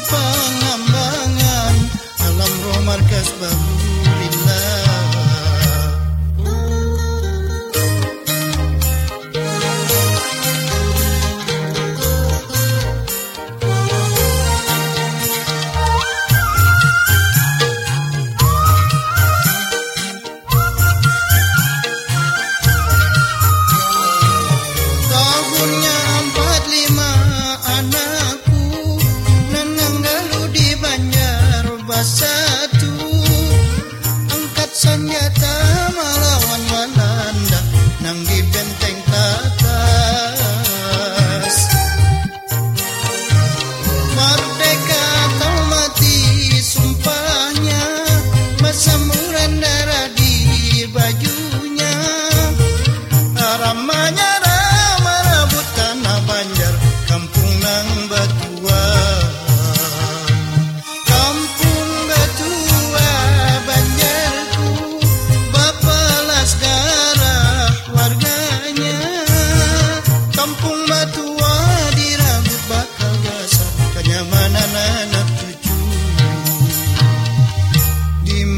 pa senjata melawan wananda nang di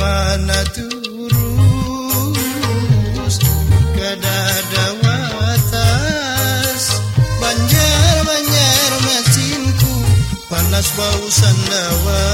mana turus? Kadada watas banjar banjar masinku panas bau sandawa